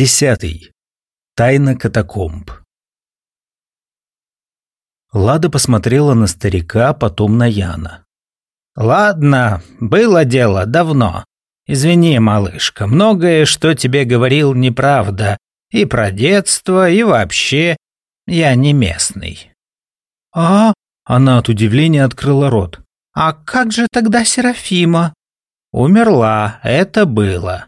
Десятый. Тайна катакомб. Лада посмотрела на старика, потом на Яна. «Ладно, было дело давно. Извини, малышка, многое, что тебе говорил, неправда. И про детство, и вообще. Я не местный». «А?» Она от удивления открыла рот. «А как же тогда Серафима?» «Умерла, это было.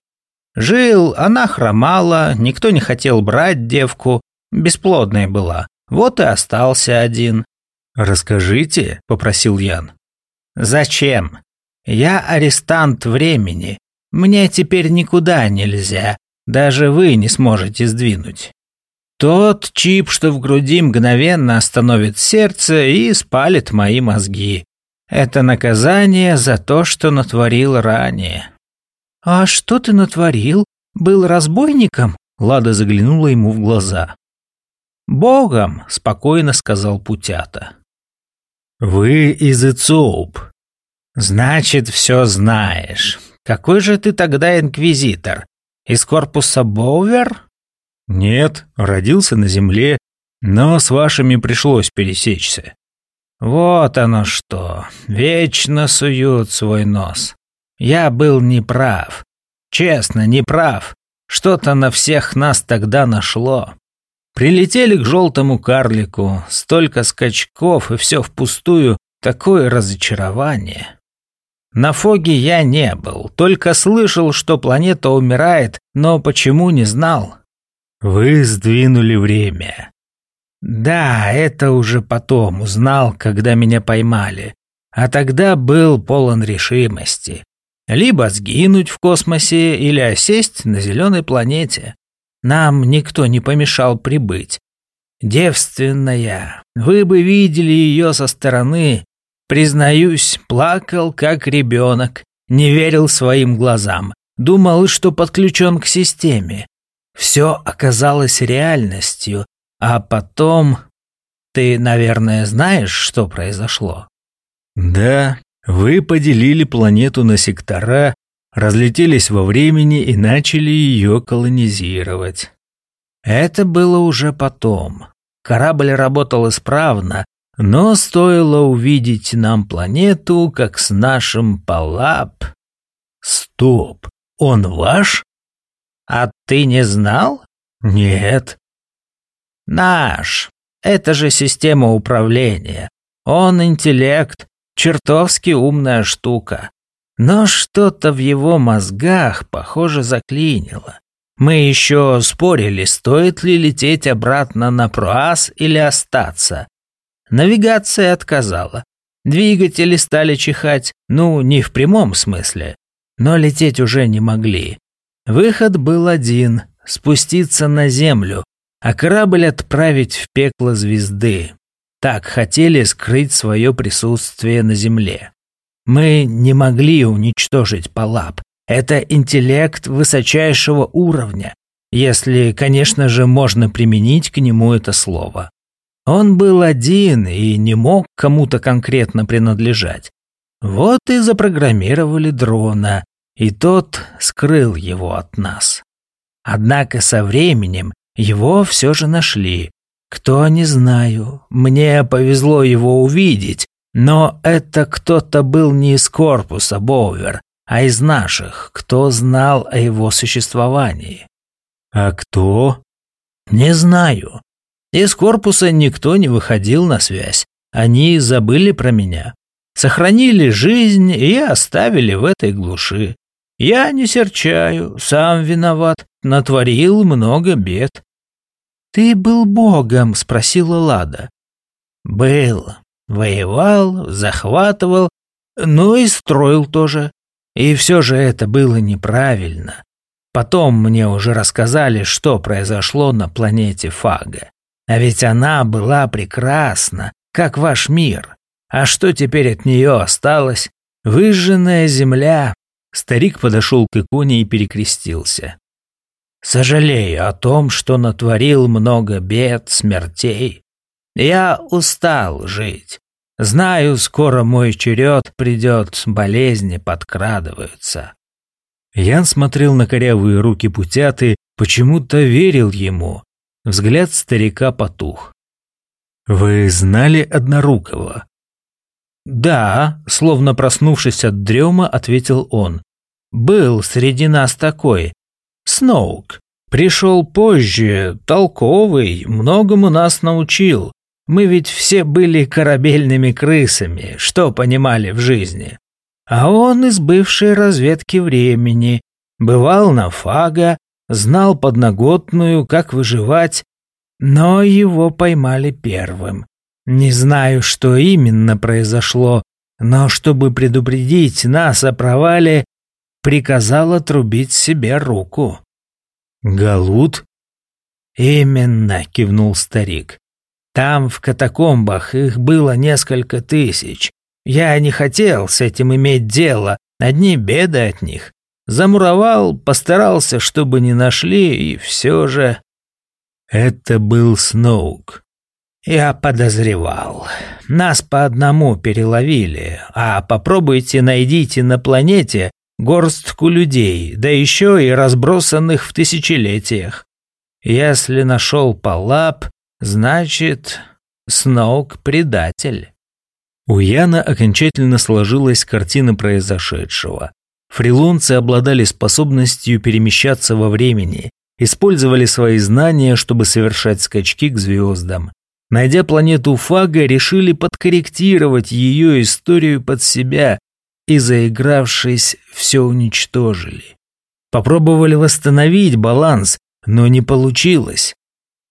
Жил, она хромала, никто не хотел брать девку, бесплодная была. Вот и остался один. «Расскажите», — попросил Ян. «Зачем? Я арестант времени. Мне теперь никуда нельзя. Даже вы не сможете сдвинуть. Тот чип, что в груди мгновенно остановит сердце и спалит мои мозги. Это наказание за то, что натворил ранее. «А что ты натворил? Был разбойником?» Лада заглянула ему в глаза. «Богом», — спокойно сказал Путята. «Вы из Ицоуп». «Значит, все знаешь. Какой же ты тогда инквизитор? Из корпуса Боувер?» «Нет, родился на земле, но с вашими пришлось пересечься». «Вот оно что, вечно суют свой нос. Я был неправ. Честно, неправ. Что-то на всех нас тогда нашло. Прилетели к желтому карлику, столько скачков и все впустую, такое разочарование. На Фоге я не был, только слышал, что планета умирает, но почему не знал. Вы сдвинули время. Да, это уже потом узнал, когда меня поймали. А тогда был полон решимости. Либо сгинуть в космосе, или осесть на зеленой планете. Нам никто не помешал прибыть. Девственная, вы бы видели ее со стороны. Признаюсь, плакал, как ребенок, не верил своим глазам. Думал, что подключен к системе. Все оказалось реальностью, а потом... Ты, наверное, знаешь, что произошло? Да, вы поделили планету на сектора, разлетелись во времени и начали ее колонизировать. Это было уже потом. Корабль работал исправно, но стоило увидеть нам планету, как с нашим Палап... Стоп, он ваш? А ты не знал? Нет. Наш. Это же система управления. Он интеллект, Чертовски умная штука. Но что-то в его мозгах, похоже, заклинило. Мы еще спорили, стоит ли лететь обратно на Проас или остаться. Навигация отказала. Двигатели стали чихать, ну, не в прямом смысле, но лететь уже не могли. Выход был один – спуститься на Землю, а корабль отправить в пекло звезды так хотели скрыть свое присутствие на Земле. Мы не могли уничтожить Палап. Это интеллект высочайшего уровня, если, конечно же, можно применить к нему это слово. Он был один и не мог кому-то конкретно принадлежать. Вот и запрограммировали дрона, и тот скрыл его от нас. Однако со временем его все же нашли, кто, не знаю. Мне повезло его увидеть, но это кто-то был не из корпуса Боувер, а из наших, кто знал о его существовании. А кто? Не знаю. Из корпуса никто не выходил на связь. Они забыли про меня. Сохранили жизнь и оставили в этой глуши. Я не серчаю, сам виноват, натворил много бед. «Ты был богом?» — спросила Лада. «Был. Воевал, захватывал, ну и строил тоже. И все же это было неправильно. Потом мне уже рассказали, что произошло на планете Фага. А ведь она была прекрасна, как ваш мир. А что теперь от нее осталось? Выжженная земля». Старик подошел к иконе и перекрестился. Сожалею о том, что натворил много бед, смертей. Я устал жить. Знаю, скоро мой черед придет, болезни подкрадываются. Ян смотрел на корявые руки путяты почему-то верил ему. Взгляд старика потух. «Вы знали Однорукого?» «Да», словно проснувшись от дрема, ответил он. «Был среди нас такой. Сноук. Пришел позже, толковый, многому нас научил. Мы ведь все были корабельными крысами, что понимали в жизни. А он из бывшей разведки времени, бывал на Фага, знал подноготную, как выживать, но его поймали первым. Не знаю, что именно произошло, но чтобы предупредить нас о провале, приказал отрубить себе руку. «Галут?» «Именно», — кивнул старик. «Там, в катакомбах, их было несколько тысяч. Я не хотел с этим иметь дело, одни беды от них. Замуровал, постарался, чтобы не нашли, и все же...» Это был Сноук. Я подозревал. Нас по одному переловили, а попробуйте найдите на планете горстку людей, да еще и разбросанных в тысячелетиях. Если нашел Палап, значит, Сноук предатель. У Яна окончательно сложилась картина произошедшего. Фрилонцы обладали способностью перемещаться во времени, использовали свои знания, чтобы совершать скачки к звездам. Найдя планету Фага, решили подкорректировать ее историю под себя и, заигравшись, все уничтожили. Попробовали восстановить баланс, но не получилось.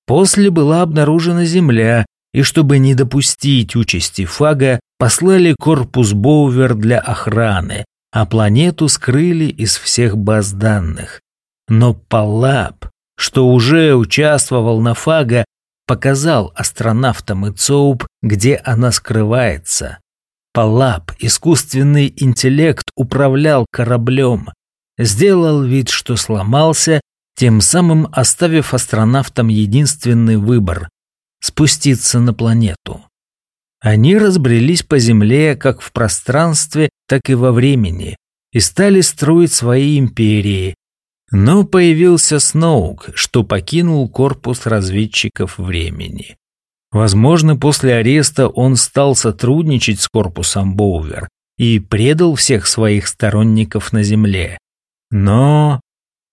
После была обнаружена Земля, и чтобы не допустить участи Фага, послали корпус Боувер для охраны, а планету скрыли из всех баз данных. Но Палап, что уже участвовал на Фага, показал астронавтам и ЦОУП, где она скрывается. Палап, искусственный интеллект, управлял кораблем, сделал вид, что сломался, тем самым оставив астронавтам единственный выбор – спуститься на планету. Они разбрелись по Земле как в пространстве, так и во времени и стали строить свои империи, но появился Сноук, что покинул корпус разведчиков времени. Возможно, после ареста он стал сотрудничать с корпусом Боувер и предал всех своих сторонников на земле. Но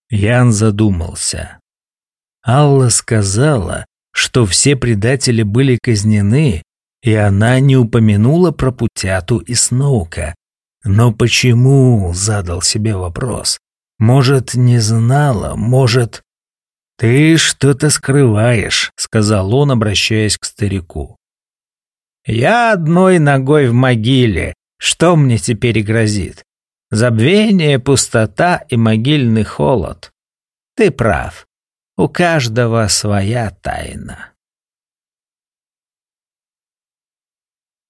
Ян задумался. Алла сказала, что все предатели были казнены, и она не упомянула про Путяту и Сноука. Но почему, задал себе вопрос. Может, не знала, может... «Ты что-то скрываешь», — сказал он, обращаясь к старику. «Я одной ногой в могиле. Что мне теперь грозит? Забвение, пустота и могильный холод. Ты прав. У каждого своя тайна».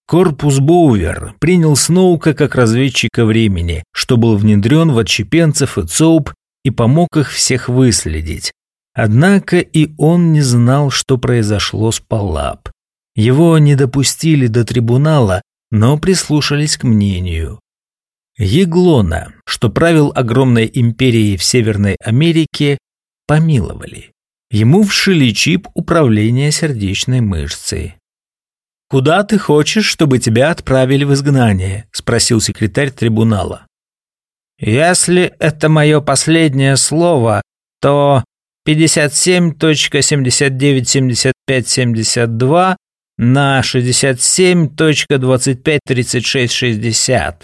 Корпус Боувер принял Сноука как разведчика времени, что был внедрен в отщепенцев и ЦОУП и помог их всех выследить. Однако и он не знал, что произошло с Палап. Его не допустили до трибунала, но прислушались к мнению. Еглона, что правил огромной империей в Северной Америке, помиловали. Ему вшили чип управления сердечной мышцей. «Куда ты хочешь, чтобы тебя отправили в изгнание?» – спросил секретарь трибунала. «Если это мое последнее слово, то 57.797572 на 67.253660.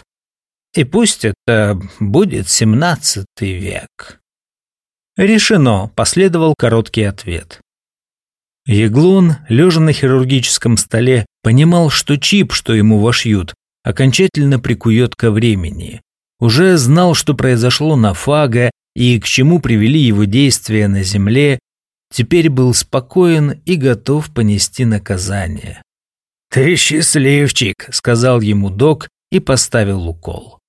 И пусть это будет 17 век». «Решено», – последовал короткий ответ. Еглон, лежа на хирургическом столе, понимал, что чип, что ему вошьют, окончательно прикует ко времени. Уже знал, что произошло на Фага и к чему привели его действия на Земле, теперь был спокоен и готов понести наказание. «Ты счастливчик», — сказал ему док и поставил укол.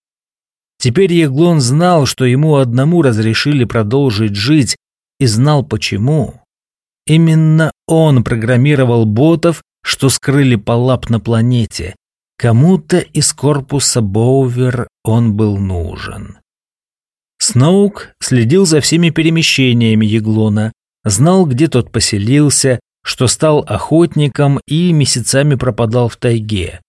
Теперь Еглон знал, что ему одному разрешили продолжить жить, и знал почему. Именно он программировал ботов, что скрыли Палап на планете. Кому-то из корпуса Боувер он был нужен. Сноук следил за всеми перемещениями Еглона, знал, где тот поселился, что стал охотником и месяцами пропадал в тайге.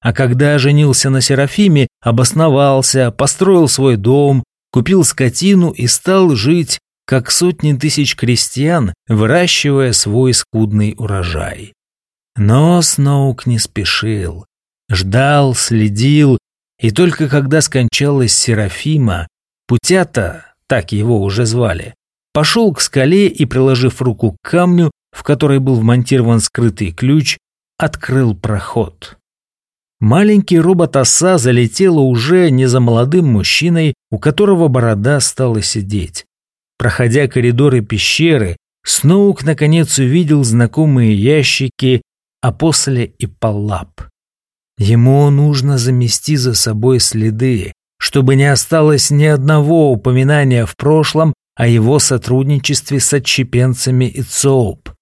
А когда женился на Серафиме, обосновался, построил свой дом, купил скотину и стал жить, как сотни тысяч крестьян, выращивая свой скудный урожай. Но Сноук не спешил. Ждал, следил, и только когда скончалась Серафима, Путята, так его уже звали, пошел к скале и, приложив руку к камню, в которой был вмонтирован скрытый ключ, открыл проход. Маленький робот-оса залетела уже не за молодым мужчиной, у которого борода стала сидеть. Проходя коридоры пещеры, Сноук наконец увидел знакомые ящики, а после и палап. Ему нужно замести за собой следы, чтобы не осталось ни одного упоминания в прошлом о его сотрудничестве с отщепенцами и ЦОУП.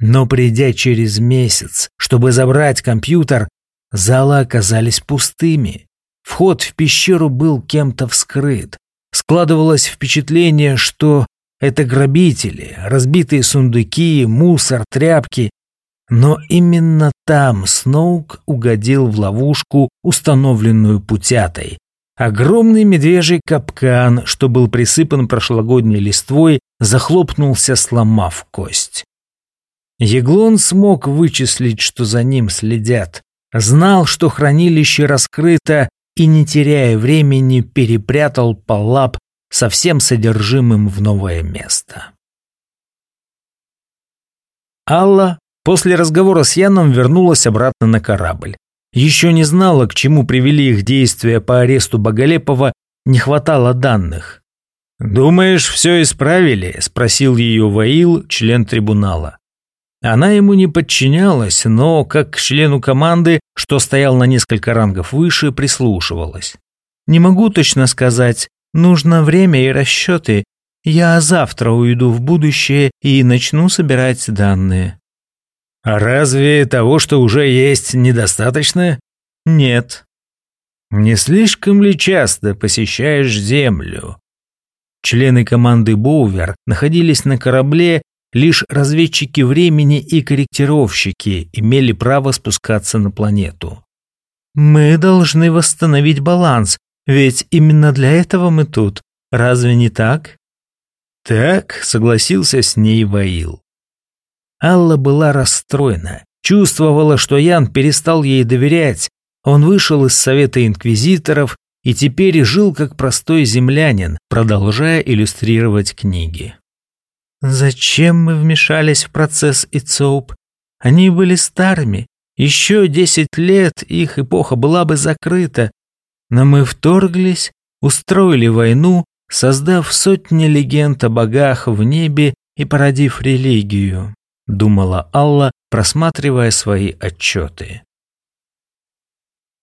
Но придя через месяц, чтобы забрать компьютер, залы оказались пустыми. Вход в пещеру был кем-то вскрыт. Складывалось впечатление, что это грабители, разбитые сундуки, мусор, тряпки. Но именно там Сноук угодил в ловушку, установленную путятой, Огромный медвежий капкан, что был присыпан прошлогодней листвой, захлопнулся, сломав кость. Еглон смог вычислить, что за ним следят. Знал, что хранилище раскрыто, и, не теряя времени, перепрятал палап со всем содержимым в новое место. Алла после разговора с Яном вернулась обратно на корабль. Еще не знала, к чему привели их действия по аресту Боголепова, не хватало данных. «Думаешь, все исправили?» – спросил ее Ваил, член трибунала. Она ему не подчинялась, но, как к члену команды, что стоял на несколько рангов выше, прислушивалась. «Не могу точно сказать. Нужно время и расчеты. Я завтра уйду в будущее и начну собирать данные». А разве того, что уже есть, недостаточно? Нет. Не слишком ли часто посещаешь Землю? Члены команды Боувер находились на корабле, лишь разведчики времени и корректировщики имели право спускаться на планету. Мы должны восстановить баланс, ведь именно для этого мы тут. Разве не так? Так, согласился с ней Ваил. Алла была расстроена, чувствовала, что Ян перестал ей доверять. Он вышел из совета инквизиторов и теперь жил как простой землянин, продолжая иллюстрировать книги. Зачем мы вмешались в процесс ИЦОУП? Они были старыми. Еще десять лет их эпоха была бы закрыта. Но мы вторглись, устроили войну, создав сотни легенд о богах в небе и породив религию думала Алла, просматривая свои отчеты.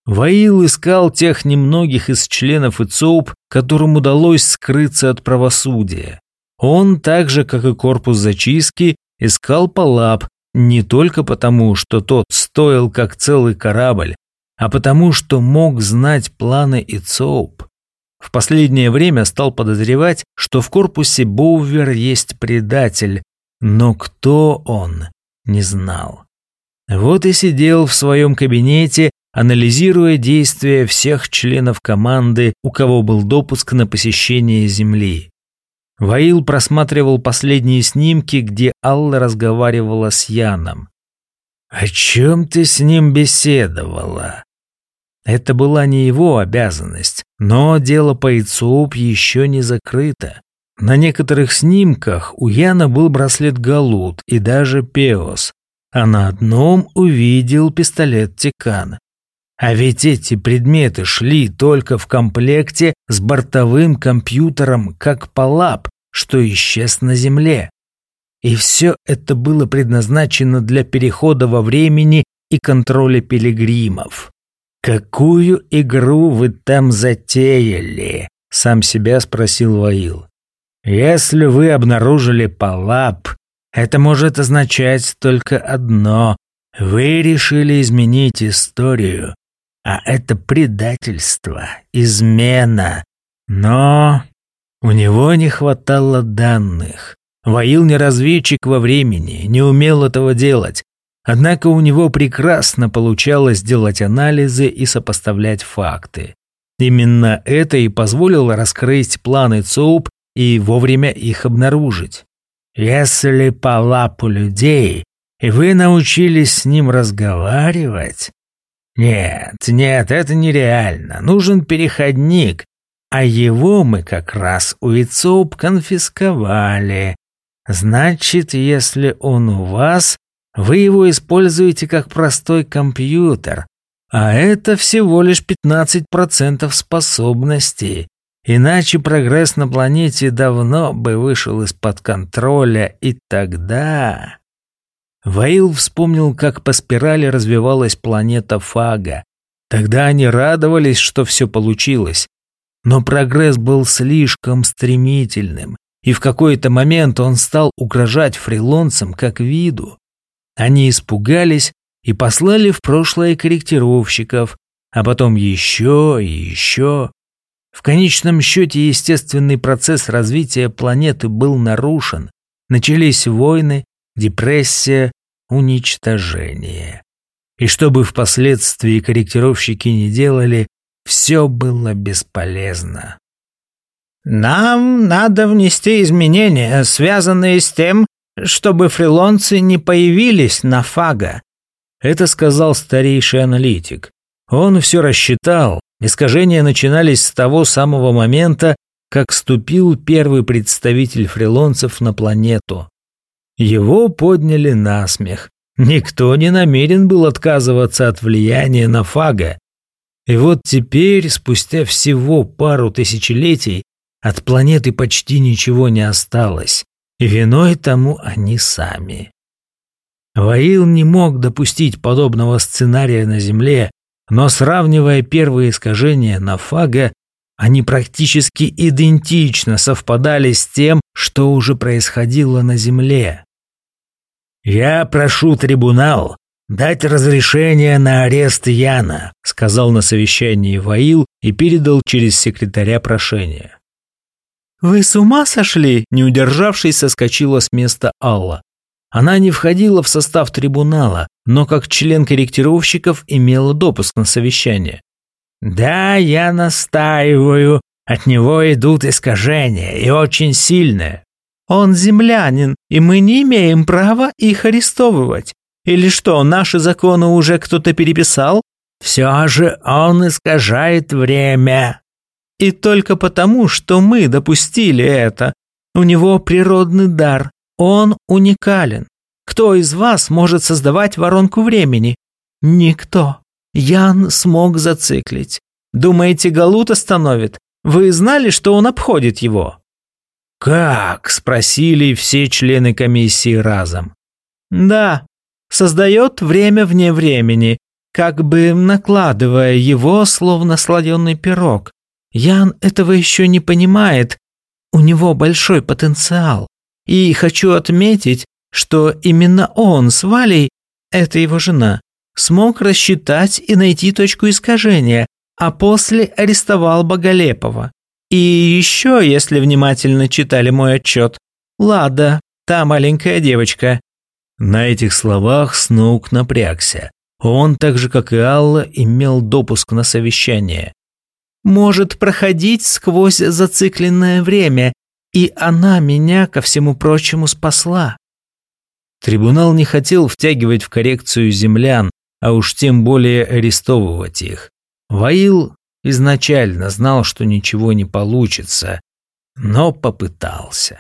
Ваил искал тех немногих из членов ИЦОУП, которым удалось скрыться от правосудия. Он, так же, как и корпус зачистки, искал Палап не только потому, что тот стоил как целый корабль, а потому, что мог знать планы ИЦОУП. В последнее время стал подозревать, что в корпусе Боувер есть предатель, но кто он, не знал. Вот и сидел в своем кабинете, анализируя действия всех членов команды, у кого был допуск на посещение Земли. Ваил просматривал последние снимки, где Алла разговаривала с Яном. «О чем ты с ним беседовала?» Это была не его обязанность, но дело по ИЦУП еще не закрыто. На некоторых снимках у Яна был браслет Галут и даже Пеос, а на одном увидел пистолет Тикан. А ведь эти предметы шли только в комплекте с бортовым компьютером как Палап, что исчез на Земле. И все это было предназначено для перехода во времени и контроля пилигримов. «Какую игру вы там затеяли?» — сам себя спросил Ваил. Если вы обнаружили палап, это может означать только одно. Вы решили изменить историю, а это предательство, измена. Но У него не хватало данных. Ваил не разведчик во времени, не умел этого делать. Однако у него прекрасно получалось делать анализы и сопоставлять факты. Именно это и позволило раскрыть планы ЦОУП и вовремя их обнаружить. Если по лапу людей, и вы научились с ним разговаривать... Нет, нет, это нереально. Нужен переходник, а его мы как раз у ИЦОП конфисковали. Значит, если он у вас, вы его используете как простой компьютер, а это всего лишь 15% способностей. Иначе прогресс на планете давно бы вышел из-под контроля, и тогда... Ваил вспомнил, как по спирали развивалась планета Фага. Тогда они радовались, что все получилось. Но прогресс был слишком стремительным, и в какой-то момент он стал угрожать фрилонцам как виду. Они испугались и послали в прошлое корректировщиков, а потом еще и еще. В конечном счете естественный процесс развития планеты был нарушен. Начались войны, депрессия, уничтожение. И что бы впоследствии корректировщики не делали, все было бесполезно. «Нам надо внести изменения, связанные с тем, чтобы фрилонцы не появились на фага», это сказал старейший аналитик. Он все рассчитал, искажения начинались с того самого момента, как ступил первый представитель фрилонцев на планету. Его подняли на смех. Никто не намерен был отказываться от влияния на Фага. И вот теперь, спустя всего пару тысячелетий, от планеты почти ничего не осталось, и виной тому они сами. Ваил не мог допустить подобного сценария на Земле, но сравнивая первые искажения на Фага, они практически идентично совпадали с тем, что уже происходило на Земле. «Я прошу трибунал дать разрешение на арест Яна», сказал на совещании Ваил и передал через секретаря прошение. «Вы с ума сошли?» – не удержавшись, соскочила с места Алла. Она не входила в состав трибунала, но как член корректировщиков имела допуск на совещание. «Да, я настаиваю. От него идут искажения, и очень сильные. Он землянин, и мы не имеем права их арестовывать. Или что, наши законы уже кто-то переписал? Все же он искажает время. И только потому, что мы допустили это. У него природный дар, он уникален. Кто из вас может создавать воронку времени? Никто. Ян смог зациклить. Думаете, Галут остановит? Вы знали, что он обходит его? «Как?» – спросили все члены комиссии разом. «Да, создает время вне времени, как бы накладывая его, словно сладенный пирог. Ян этого еще не понимает. У него большой потенциал. И хочу отметить, что именно он с Валей, это его жена, смог рассчитать и найти точку искажения, а после арестовал Боголепова. И еще, если внимательно читали мой отчет, Лада, та маленькая девочка. На этих словах Сноук напрягся. Он, так же как и Алла, имел допуск на совещание. Может проходить сквозь зацикленное время, и она меня, ко всему прочему, спасла. Трибунал не хотел втягивать в коррекцию землян, а уж тем более арестовывать их. Ваил изначально знал, что ничего не получится, но попытался.